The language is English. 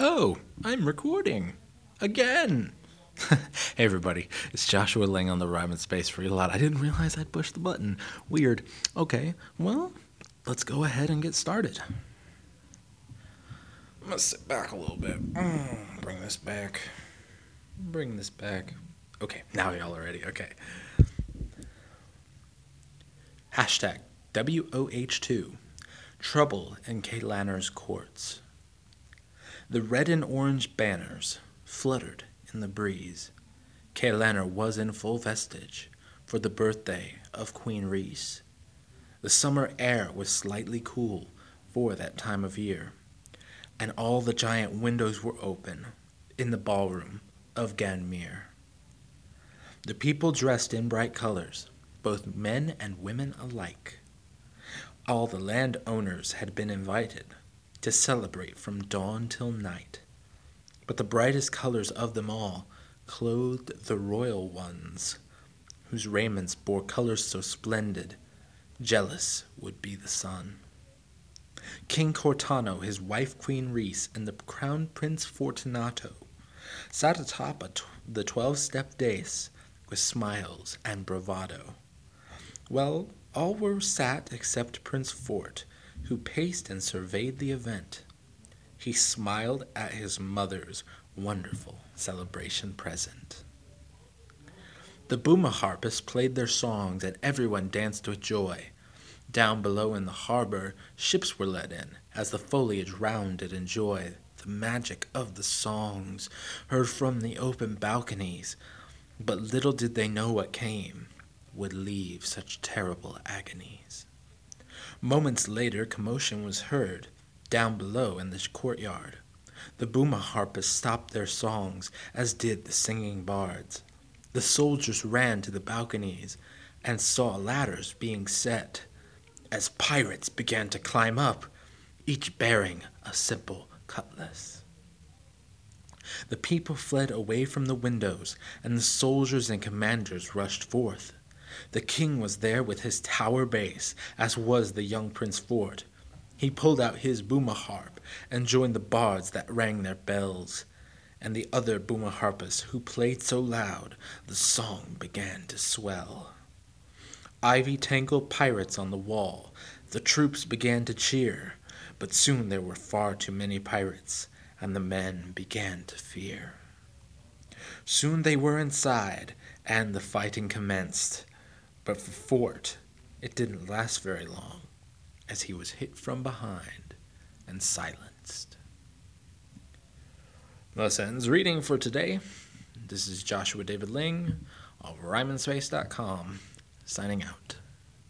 Oh, I'm recording. Again. hey everybody, it's Joshua Ling on the Rhyme and Space Free Lot. I didn't realize I'd pushed the button. Weird. Okay, well, let's go ahead and get started. I'm gonna sit back a little bit. Mm, bring this back. Bring this back. Okay, now y'all are ready. Okay. Hashtag WOH2 Trouble in Kay Lanner's courts. The red and orange banners fluttered in the breeze. Kay was in full vestige for the birthday of Queen Rhys. The summer air was slightly cool for that time of year, and all the giant windows were open in the ballroom of Ganmere. The people dressed in bright colors, both men and women alike. All the landowners had been invited to celebrate from dawn till night. But the brightest colors of them all clothed the royal ones, whose raiments bore colors so splendid, jealous would be the sun. King Cortano, his wife Queen Rhys, and the crown prince Fortunato sat atop a t- the twelve step dais with smiles and bravado. Well, all were sat except Prince Fort, who paced and surveyed the event. He smiled at his mother's wonderful celebration present. The booma harpists played their songs, and everyone danced with joy. Down below in the harbor, ships were let in, as the foliage rounded in joy the magic of the songs heard from the open balconies. But little did they know what came would leave such terrible agonies. Moments later, commotion was heard down below in the courtyard. The booma harpists stopped their songs, as did the singing bards. The soldiers ran to the balconies and saw ladders being set as pirates began to climb up, each bearing a simple cutlass. The people fled away from the windows, and the soldiers and commanders rushed forth. The king was there with his tower bass, as was the young Prince Fort. He pulled out his booma harp and joined the bards that rang their bells. And the other booma harpists who played so loud, the song began to swell. Ivy tangled pirates on the wall. The troops began to cheer, but soon there were far too many pirates, and the men began to fear. Soon they were inside, and the fighting commenced. But for Fort, it didn't last very long, as he was hit from behind and silenced. Thus ends reading for today. This is Joshua David Ling of RhymeandSpace.com, signing out.